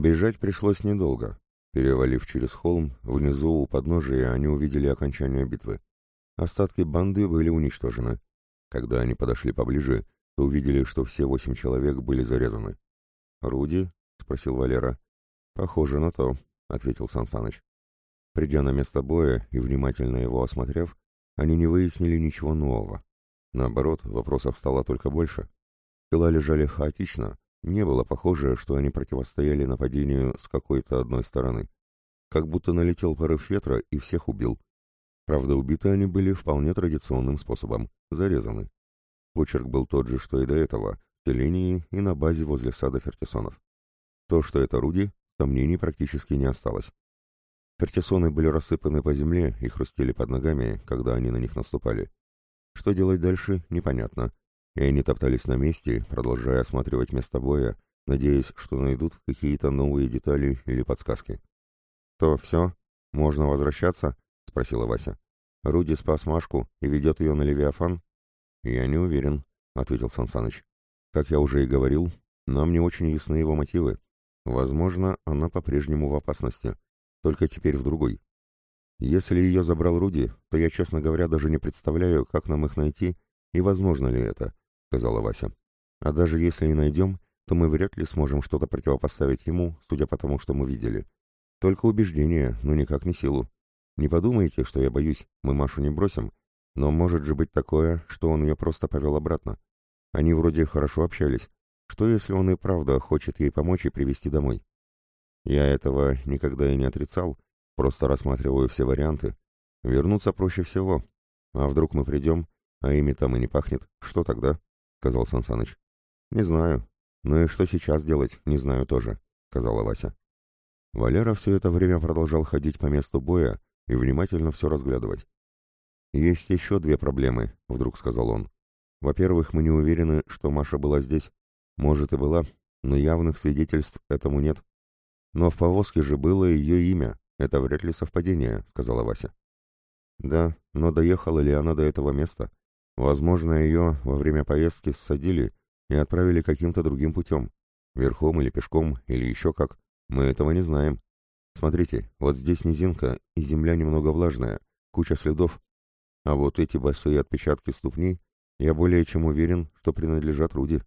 Бежать пришлось недолго. Перевалив через холм, внизу у подножия они увидели окончание битвы. Остатки банды были уничтожены. Когда они подошли поближе, то увидели, что все восемь человек были зарезаны. «Руди?» — спросил Валера. «Похоже на то», — ответил Сансаныч. Придя на место боя и внимательно его осмотрев, они не выяснили ничего нового. Наоборот, вопросов стало только больше. Тела лежали хаотично, не было похоже, что они противостояли нападению с какой-то одной стороны. Как будто налетел порыв ветра и всех убил. Правда, убиты они были вполне традиционным способом — зарезаны. Почерк был тот же, что и до этого, в селении и на базе возле сада Фертисонов. То, что это Руди, сомнений практически не осталось. Фертисоны были рассыпаны по земле и хрустели под ногами, когда они на них наступали. Что делать дальше, непонятно, и они топтались на месте, продолжая осматривать место боя, надеясь, что найдут какие-то новые детали или подсказки. «То все? Можно возвращаться?» — спросила Вася. «Руди спас Машку и ведет ее на Левиафан?» «Я не уверен», — ответил Сансаныч. «Как я уже и говорил, нам не очень ясны его мотивы. Возможно, она по-прежнему в опасности, только теперь в другой. Если ее забрал Руди, то я, честно говоря, даже не представляю, как нам их найти и возможно ли это сказала Вася. «А даже если и найдем, то мы вряд ли сможем что-то противопоставить ему, судя по тому, что мы видели. Только убеждение, но никак не силу. Не подумайте, что я боюсь, мы Машу не бросим, но может же быть такое, что он ее просто повел обратно. Они вроде хорошо общались. Что если он и правда хочет ей помочь и привести домой? Я этого никогда и не отрицал, просто рассматриваю все варианты. Вернуться проще всего. А вдруг мы придем, а ими там и не пахнет, что тогда?» — сказал Сансаныч. «Не знаю. Ну и что сейчас делать, не знаю тоже», — сказала Вася. Валера все это время продолжал ходить по месту боя и внимательно все разглядывать. «Есть еще две проблемы», — вдруг сказал он. «Во-первых, мы не уверены, что Маша была здесь. Может и была, но явных свидетельств этому нет. Но в повозке же было ее имя. Это вряд ли совпадение», — сказала Вася. «Да, но доехала ли она до этого места? Возможно, ее во время поездки ссадили и отправили каким-то другим путем. Верхом или пешком, или еще как. Мы этого не знаем. Смотрите, вот здесь низинка, и земля немного влажная, куча следов. А вот эти босые отпечатки ступней, я более чем уверен, что принадлежат Руди.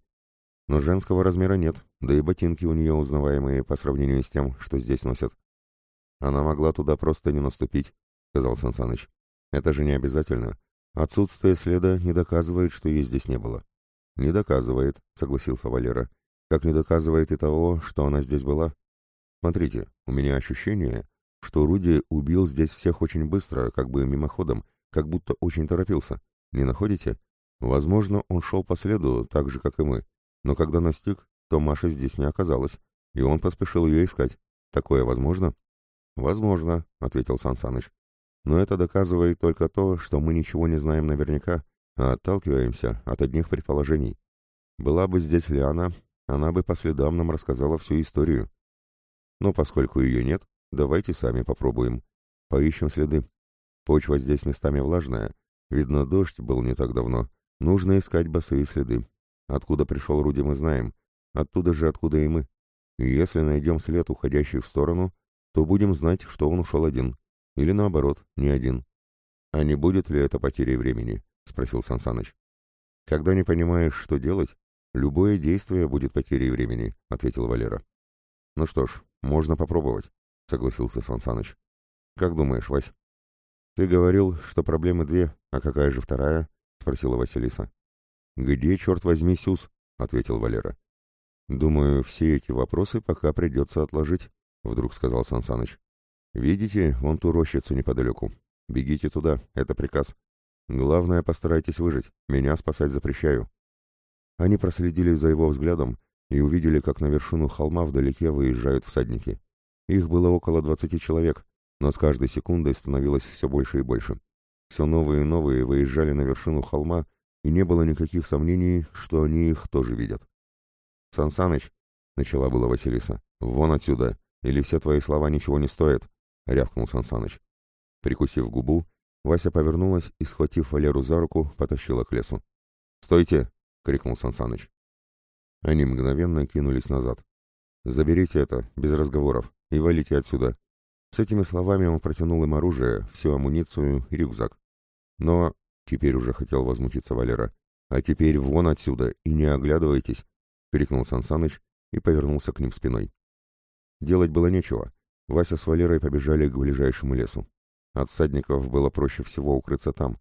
Но женского размера нет, да и ботинки у нее узнаваемые по сравнению с тем, что здесь носят. Она могла туда просто не наступить, сказал Сансаныч. Это же не обязательно. Отсутствие следа не доказывает, что ее здесь не было. Не доказывает, согласился Валера. Как не доказывает и того, что она здесь была. Смотрите, у меня ощущение, что Руди убил здесь всех очень быстро, как бы мимоходом, как будто очень торопился. Не находите? Возможно, он шел по следу, так же, как и мы. Но когда настиг, то Маши здесь не оказалось, и он поспешил ее искать. Такое возможно? Возможно, ответил Сан Саныч. Но это доказывает только то, что мы ничего не знаем наверняка, а отталкиваемся от одних предположений. Была бы здесь Лиана, она бы по следам нам рассказала всю историю. Но поскольку ее нет, давайте сами попробуем. Поищем следы. Почва здесь местами влажная. Видно, дождь был не так давно. Нужно искать босые следы. Откуда пришел Руди, мы знаем. Оттуда же, откуда и мы. И если найдем след, уходящий в сторону, то будем знать, что он ушел один. Или наоборот, не один. А не будет ли это потерей времени? Спросил Сансаныч. Когда не понимаешь, что делать, любое действие будет потерей времени, ответил Валера. Ну что ж, можно попробовать, согласился Сансаныч. Как думаешь, Вась? Ты говорил, что проблемы две, а какая же вторая? Спросила Василиса. Где, черт возьми, Сюз? ответил Валера. Думаю, все эти вопросы пока придется отложить, вдруг сказал Сансаныч. «Видите, вон ту рощицу неподалеку. Бегите туда, это приказ. Главное, постарайтесь выжить, меня спасать запрещаю». Они проследили за его взглядом и увидели, как на вершину холма вдалеке выезжают всадники. Их было около двадцати человек, но с каждой секундой становилось все больше и больше. Все новые и новые выезжали на вершину холма, и не было никаких сомнений, что они их тоже видят. «Сансаныч», — начала была Василиса, — «вон отсюда, или все твои слова ничего не стоят. — рявкнул Сансаныч. Прикусив губу, Вася повернулась и, схватив Валеру за руку, потащила к лесу. «Стойте!» — крикнул Сансаныч. Они мгновенно кинулись назад. Заберите это, без разговоров, и валите отсюда. С этими словами он протянул им оружие, всю амуницию и рюкзак. Но, теперь уже хотел возмутиться Валера, а теперь вон отсюда и не оглядывайтесь, крикнул Сансаныч и повернулся к ним спиной. Делать было нечего. Вася с Валерой побежали к ближайшему лесу. От всадников было проще всего укрыться там.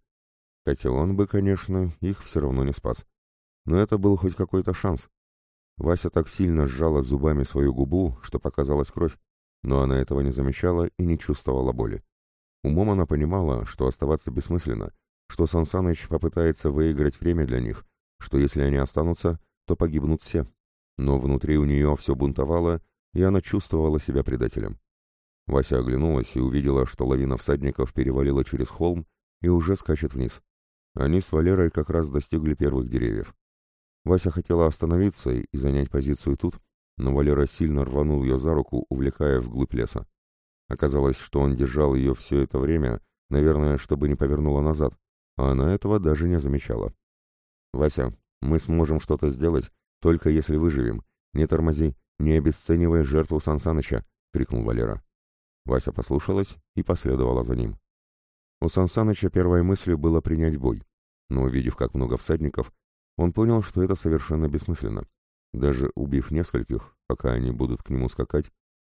Хотя он бы, конечно, их все равно не спас. Но это был хоть какой-то шанс. Вася так сильно сжала зубами свою губу, что показалась кровь, но она этого не замечала и не чувствовала боли. Умом она понимала, что оставаться бессмысленно, что Сансаныч попытается выиграть время для них, что если они останутся, то погибнут все. Но внутри у нее все бунтовало, и она чувствовала себя предателем. Вася оглянулась и увидела, что лавина всадников перевалила через холм и уже скачет вниз. Они с Валерой как раз достигли первых деревьев. Вася хотела остановиться и занять позицию тут, но Валера сильно рванул ее за руку, увлекая вглубь леса. Оказалось, что он держал ее все это время, наверное, чтобы не повернула назад, а она этого даже не замечала. «Вася, мы сможем что-то сделать, только если выживем. Не тормози, не обесценивай жертву Сансаныча!» — крикнул Валера. Вася послушалась и последовала за ним. У Сансаныча первой мыслью было принять бой, но увидев, как много всадников, он понял, что это совершенно бессмысленно. Даже убив нескольких, пока они будут к нему скакать,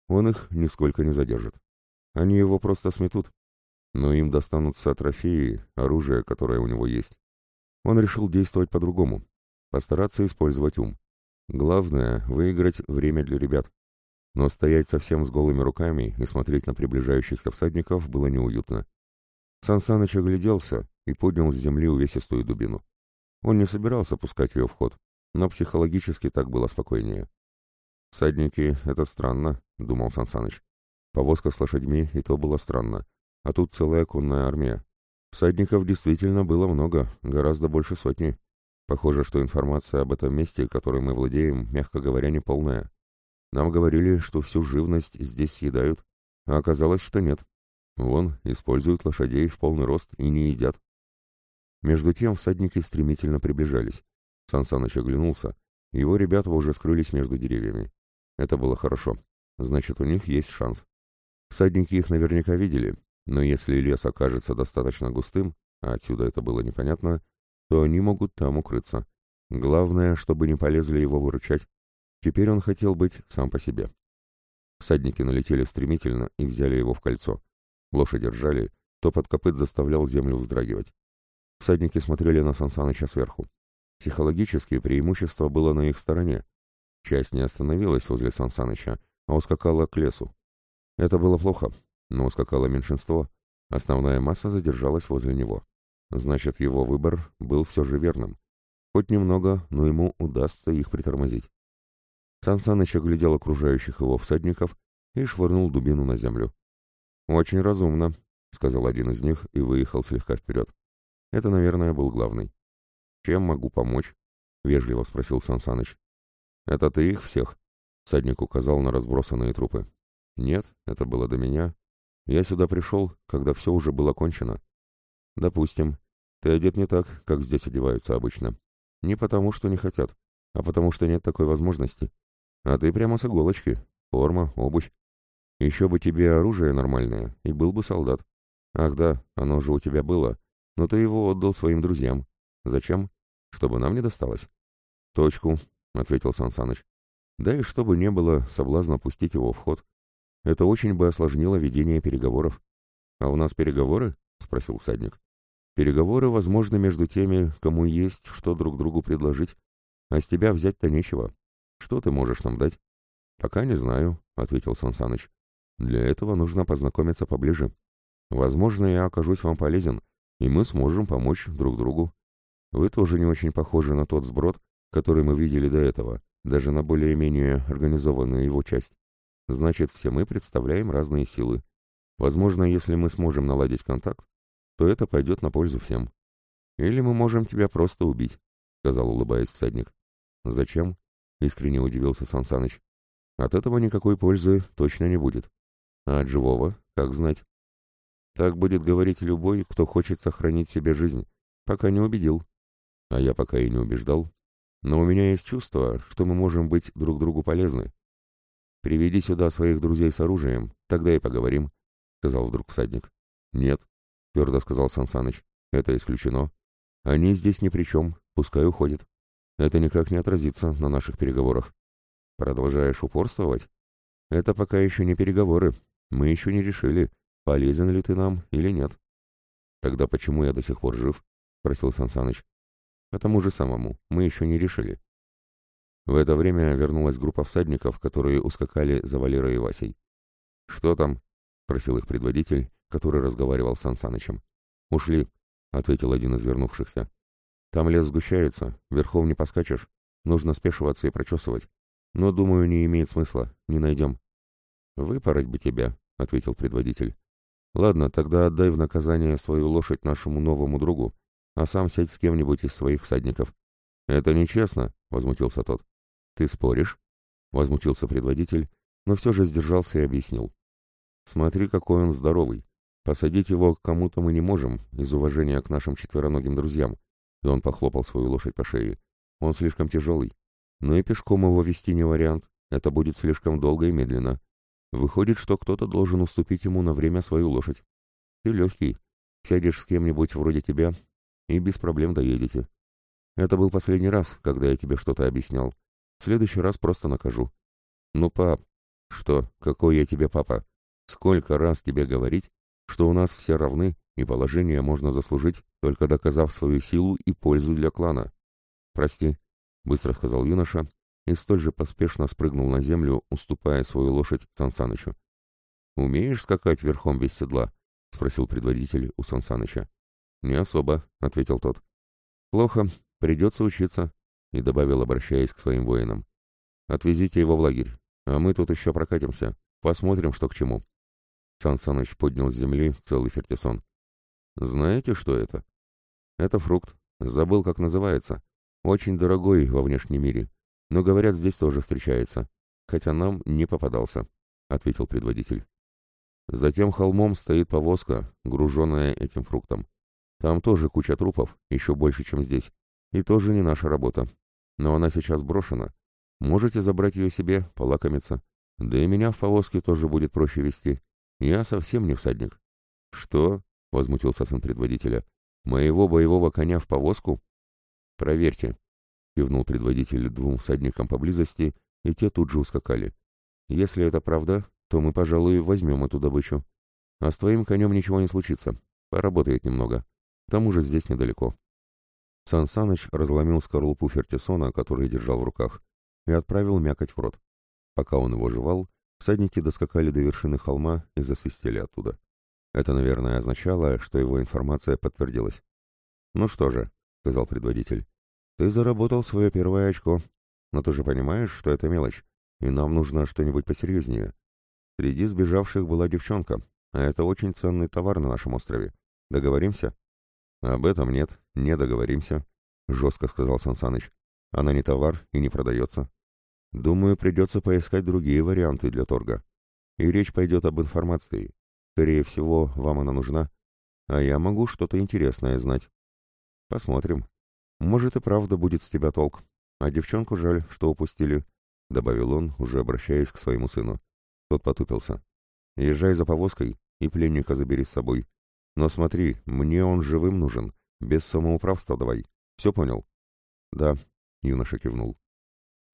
он их нисколько не задержит. Они его просто сметут. Но им достанутся трофеи, оружие, которое у него есть. Он решил действовать по-другому. Постараться использовать ум. Главное — выиграть время для ребят. Но стоять совсем с голыми руками и смотреть на приближающихся всадников было неуютно. Сан огляделся и поднял с земли увесистую дубину. Он не собирался пускать ее в ход, но психологически так было спокойнее. «Всадники — это странно», — думал Сансаныч. «Повозка с лошадьми, и то было странно. А тут целая конная армия. Всадников действительно было много, гораздо больше сотни. Похоже, что информация об этом месте, которой мы владеем, мягко говоря, неполная. Нам говорили, что всю живность здесь съедают, а оказалось, что нет. Вон, используют лошадей в полный рост и не едят. Между тем всадники стремительно приближались. Сансаныч оглянулся. Его ребята уже скрылись между деревьями. Это было хорошо. Значит, у них есть шанс. Всадники их наверняка видели, но если лес окажется достаточно густым, а отсюда это было непонятно, то они могут там укрыться. Главное, чтобы не полезли его выручать. Теперь он хотел быть сам по себе. Всадники налетели стремительно и взяли его в кольцо. Лошади ржали, топот копыт заставлял землю вздрагивать. Всадники смотрели на Сансаныча сверху. Психологически преимущество было на их стороне. Часть не остановилась возле Сансаныча, а ускакала к лесу. Это было плохо, но ускакало меньшинство. Основная масса задержалась возле него. Значит, его выбор был все же верным. Хоть немного, но ему удастся их притормозить. Сансаныч оглядел окружающих его всадников и швырнул дубину на землю. «Очень разумно», — сказал один из них и выехал слегка вперед. Это, наверное, был главный. «Чем могу помочь?» — вежливо спросил Сансаныч. «Это ты их всех?» — садник указал на разбросанные трупы. «Нет, это было до меня. Я сюда пришел, когда все уже было кончено». «Допустим. Ты одет не так, как здесь одеваются обычно. Не потому, что не хотят, а потому, что нет такой возможности. А ты прямо с иголочки. Форма, обувь. Еще бы тебе оружие нормальное, и был бы солдат. Ах да, оно же у тебя было, но ты его отдал своим друзьям. Зачем? Чтобы нам не досталось. Точку, ответил Сансаныч. Да и чтобы не было соблазна пустить его в ход. Это очень бы осложнило ведение переговоров. А у нас переговоры? спросил всадник. Переговоры возможны между теми, кому есть что друг другу предложить, а с тебя взять-то нечего. Что ты можешь нам дать? Пока не знаю, ответил Сансаныч. Для этого нужно познакомиться поближе. Возможно, я окажусь вам полезен, и мы сможем помочь друг другу. Вы тоже не очень похожи на тот сброд, который мы видели до этого, даже на более-менее организованную его часть. Значит, все мы представляем разные силы. Возможно, если мы сможем наладить контакт, то это пойдет на пользу всем. Или мы можем тебя просто убить, — сказал, улыбаясь всадник. Зачем? — искренне удивился Сансаныч. От этого никакой пользы точно не будет. А от живого, как знать? Так будет говорить любой, кто хочет сохранить себе жизнь, пока не убедил. А я пока и не убеждал. Но у меня есть чувство, что мы можем быть друг другу полезны. «Приведи сюда своих друзей с оружием, тогда и поговорим», — сказал вдруг всадник. «Нет», — твердо сказал Сансаныч, — «это исключено. Они здесь ни при чем, пускай уходят. Это никак не отразится на наших переговорах». «Продолжаешь упорствовать?» «Это пока еще не переговоры. Мы еще не решили, полезен ли ты нам или нет». «Тогда почему я до сих пор жив?» — спросил Сансаныч. «По тому же самому. Мы еще не решили». В это время вернулась группа всадников, которые ускакали за Валерой и Васей. «Что там?» — просил их предводитель, который разговаривал с Сансанычем. «Ушли», — ответил один из вернувшихся. «Там лес сгущается, верхом не поскачешь. Нужно спешиваться и прочесывать. Но, думаю, не имеет смысла, не найдем». «Выпороть бы тебя», — ответил предводитель. «Ладно, тогда отдай в наказание свою лошадь нашему новому другу, а сам сядь с кем-нибудь из своих всадников». «Это нечестно», — возмутился тот. «Ты споришь?» — возмутился предводитель, но все же сдержался и объяснил. «Смотри, какой он здоровый. Посадить его к кому-то мы не можем, из уважения к нашим четвероногим друзьям». И он похлопал свою лошадь по шее. «Он слишком тяжелый. Но и пешком его вести не вариант. Это будет слишком долго и медленно. Выходит, что кто-то должен уступить ему на время свою лошадь. Ты легкий. Сядешь с кем-нибудь вроде тебя и без проблем доедете. Это был последний раз, когда я тебе что-то объяснял. В следующий раз просто накажу. Ну, пап, что, какой я тебе папа? Сколько раз тебе говорить, что у нас все равны, и положение можно заслужить, только доказав свою силу и пользу для клана? Прости, быстро сказал юноша, и столь же поспешно спрыгнул на землю, уступая свою лошадь Сансанычу. «Умеешь скакать верхом без седла?» — спросил предводитель у Сансаныча. «Не особо», — ответил тот. «Плохо, придется учиться и добавил, обращаясь к своим воинам. «Отвезите его в лагерь, а мы тут еще прокатимся, посмотрим, что к чему». Сан Саныч поднял с земли целый фертисон. «Знаете, что это?» «Это фрукт. Забыл, как называется. Очень дорогой во внешнем мире. Но, говорят, здесь тоже встречается. Хотя нам не попадался», — ответил предводитель. Затем холмом стоит повозка, груженная этим фруктом. Там тоже куча трупов, еще больше, чем здесь. И тоже не наша работа но она сейчас брошена. Можете забрать ее себе, полакомиться. Да и меня в повозке тоже будет проще вести. Я совсем не всадник». «Что?» — возмутился сын предводителя. «Моего боевого коня в повозку?» «Проверьте», — кивнул предводитель двум всадникам поблизости, и те тут же ускакали. «Если это правда, то мы, пожалуй, возьмем эту добычу. А с твоим конем ничего не случится. Поработает немного. К тому же здесь недалеко». Сан Саныч разломил скорлупу фертисона, который держал в руках, и отправил мякоть в рот. Пока он его жевал, всадники доскакали до вершины холма и засвистели оттуда. Это, наверное, означало, что его информация подтвердилась. «Ну что же», — сказал предводитель, — «ты заработал свое первое очко, но ты же понимаешь, что это мелочь, и нам нужно что-нибудь посерьезнее. Среди сбежавших была девчонка, а это очень ценный товар на нашем острове. Договоримся?» «Об этом нет, не договоримся», — жестко сказал Сансаныч. «Она не товар и не продается. Думаю, придется поискать другие варианты для торга. И речь пойдет об информации. Скорее всего, вам она нужна, а я могу что-то интересное знать. Посмотрим. Может и правда будет с тебя толк. А девчонку жаль, что упустили», — добавил он, уже обращаясь к своему сыну. Тот потупился. «Езжай за повозкой и пленника забери с собой. Но смотри, мне он живым нужен, без самоуправства давай. Все понял?» «Да», — юноша кивнул.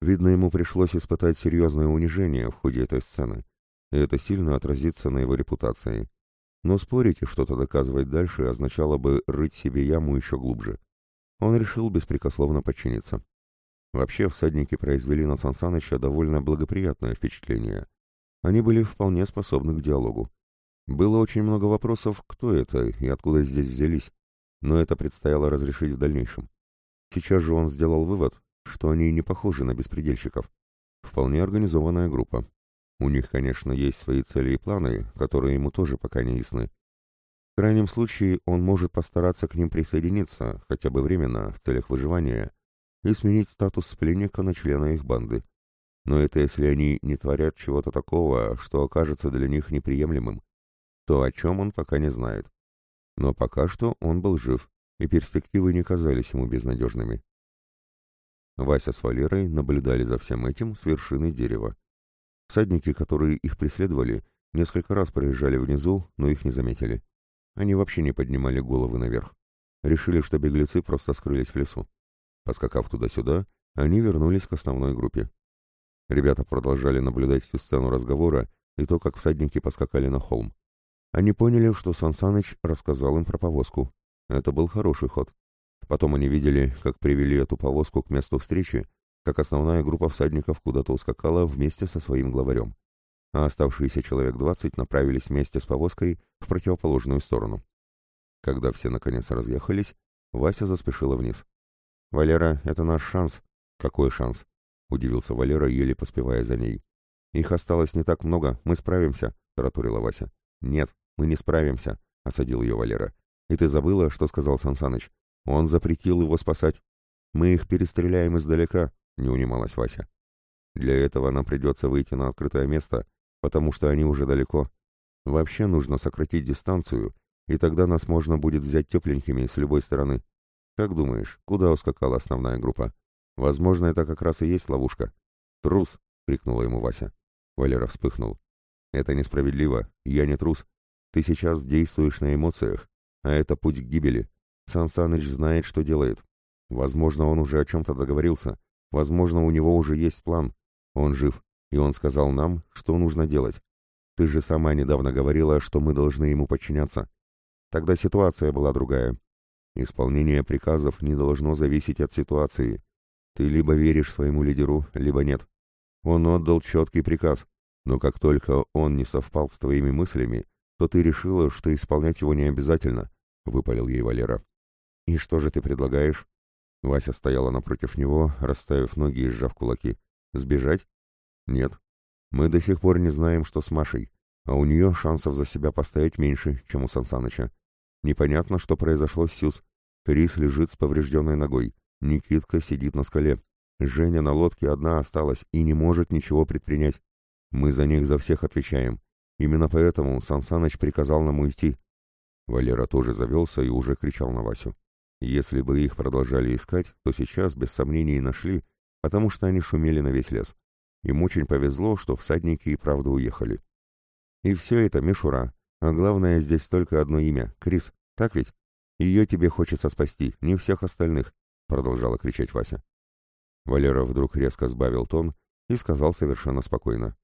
Видно, ему пришлось испытать серьезное унижение в ходе этой сцены, и это сильно отразится на его репутации. Но спорить и что-то доказывать дальше означало бы рыть себе яму еще глубже. Он решил беспрекословно подчиниться. Вообще, всадники произвели на Сансаныча довольно благоприятное впечатление. Они были вполне способны к диалогу. Было очень много вопросов, кто это и откуда здесь взялись, но это предстояло разрешить в дальнейшем. Сейчас же он сделал вывод, что они не похожи на беспредельщиков. Вполне организованная группа. У них, конечно, есть свои цели и планы, которые ему тоже пока не ясны. В крайнем случае он может постараться к ним присоединиться, хотя бы временно, в целях выживания, и сменить статус пленника на члена их банды. Но это если они не творят чего-то такого, что окажется для них неприемлемым то, о чем он пока не знает. Но пока что он был жив, и перспективы не казались ему безнадежными. Вася с Валерой наблюдали за всем этим с вершины дерева. Всадники, которые их преследовали, несколько раз проезжали внизу, но их не заметили. Они вообще не поднимали головы наверх. Решили, что беглецы просто скрылись в лесу. Поскакав туда-сюда, они вернулись к основной группе. Ребята продолжали наблюдать всю сцену разговора и то, как всадники поскакали на холм. Они поняли, что Сансаныч рассказал им про повозку. Это был хороший ход. Потом они видели, как привели эту повозку к месту встречи, как основная группа всадников куда-то ускакала вместе со своим главарем. А оставшиеся человек двадцать направились вместе с повозкой в противоположную сторону. Когда все наконец разъехались, Вася заспешила вниз. «Валера, это наш шанс». «Какой шанс?» — удивился Валера, еле поспевая за ней. «Их осталось не так много, мы справимся», — таратурила Вася. «Нет, мы не справимся», — осадил ее Валера. «И ты забыла, что сказал Сансаныч? Он запретил его спасать. Мы их перестреляем издалека», — не унималась Вася. «Для этого нам придется выйти на открытое место, потому что они уже далеко. Вообще нужно сократить дистанцию, и тогда нас можно будет взять тепленькими с любой стороны. Как думаешь, куда ускакала основная группа? Возможно, это как раз и есть ловушка. Трус, крикнула ему Вася. Валера вспыхнул. Это несправедливо, я не трус. Ты сейчас действуешь на эмоциях, а это путь к гибели. Сан Саныч знает, что делает. Возможно, он уже о чем-то договорился. Возможно, у него уже есть план. Он жив, и он сказал нам, что нужно делать. Ты же сама недавно говорила, что мы должны ему подчиняться. Тогда ситуация была другая. Исполнение приказов не должно зависеть от ситуации. Ты либо веришь своему лидеру, либо нет. Он отдал четкий приказ, но как только он не совпал с твоими мыслями, то ты решила, что исполнять его не обязательно, — выпалил ей Валера. «И что же ты предлагаешь?» Вася стояла напротив него, расставив ноги и сжав кулаки. «Сбежать?» «Нет. Мы до сих пор не знаем, что с Машей, а у нее шансов за себя постоять меньше, чем у Сансаныча. Непонятно, что произошло с Сюз. Крис лежит с поврежденной ногой. Никитка сидит на скале. Женя на лодке одна осталась и не может ничего предпринять. Мы за них за всех отвечаем. Именно поэтому Сансаныч приказал нам уйти. Валера тоже завелся и уже кричал на Васю. Если бы их продолжали искать, то сейчас, без сомнений, нашли, потому что они шумели на весь лес. Им очень повезло, что всадники и правда уехали. И все это мишура, а главное, здесь только одно имя — Крис. Так ведь? Ее тебе хочется спасти, не всех остальных, — продолжала кричать Вася. Валера вдруг резко сбавил тон и сказал совершенно спокойно.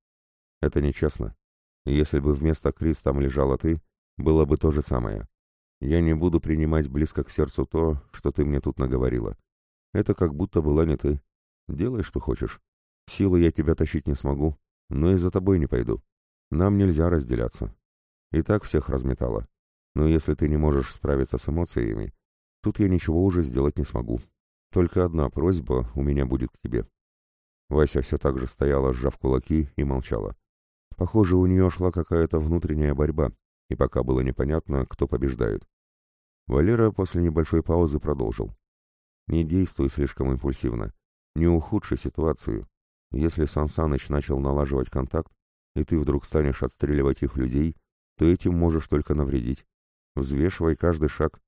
Это нечестно. Если бы вместо Крис там лежала ты, было бы то же самое. Я не буду принимать близко к сердцу то, что ты мне тут наговорила. Это как будто была не ты. Делай, что хочешь. Силы я тебя тащить не смогу, но и за тобой не пойду. Нам нельзя разделяться. И так всех разметало. Но если ты не можешь справиться с эмоциями, тут я ничего уже сделать не смогу. Только одна просьба у меня будет к тебе». Вася все так же стояла, сжав кулаки, и молчала. Похоже, у нее шла какая-то внутренняя борьба, и пока было непонятно, кто побеждает. Валера после небольшой паузы продолжил. «Не действуй слишком импульсивно. Не ухудши ситуацию. Если Сан Саныч начал налаживать контакт, и ты вдруг станешь отстреливать их людей, то этим можешь только навредить. Взвешивай каждый шаг.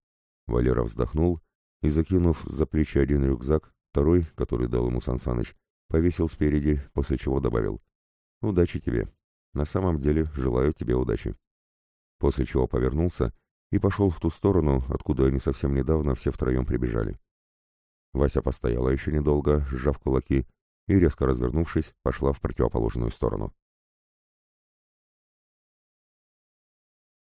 Валера вздохнул и, закинув за плечи один рюкзак, второй, который дал ему Сансаныч, повесил спереди, после чего добавил. «Удачи тебе. На самом деле желаю тебе удачи». После чего повернулся и пошел в ту сторону, откуда они совсем недавно все втроем прибежали. Вася постояла еще недолго, сжав кулаки, и, резко развернувшись, пошла в противоположную сторону.